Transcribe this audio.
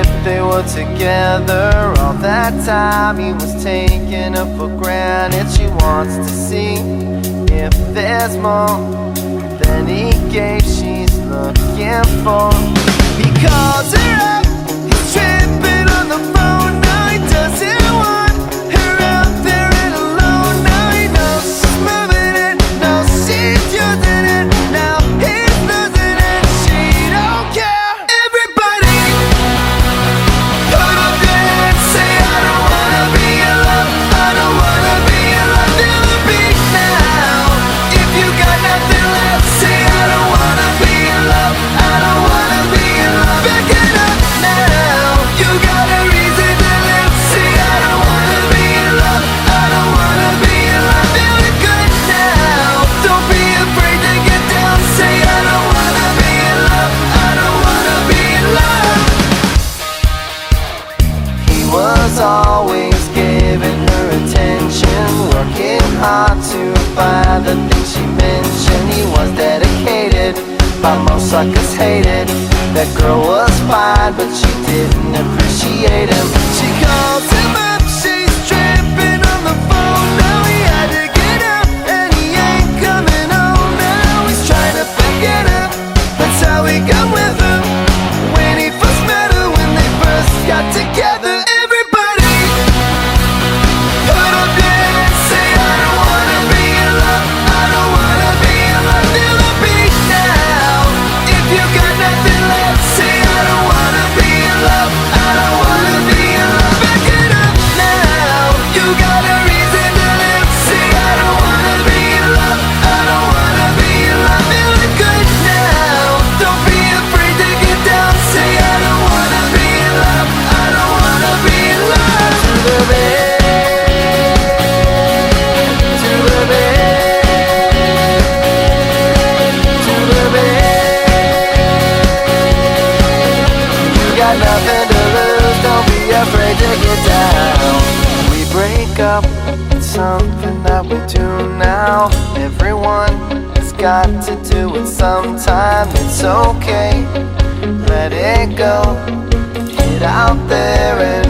if they were together. All that time he was taking her for granted. She wants to see if there's more than he gave. She's looking for. Because her giving her attention Working hard to find the things she mentioned. He was dedicated, but most suckers hated. That girl was fine, but she didn't appreciate him. She called him got nothing to lose, don't be afraid to get down. We break up, it's something that we do now. Everyone has got to do it sometime, it's okay, let it go. Get out there and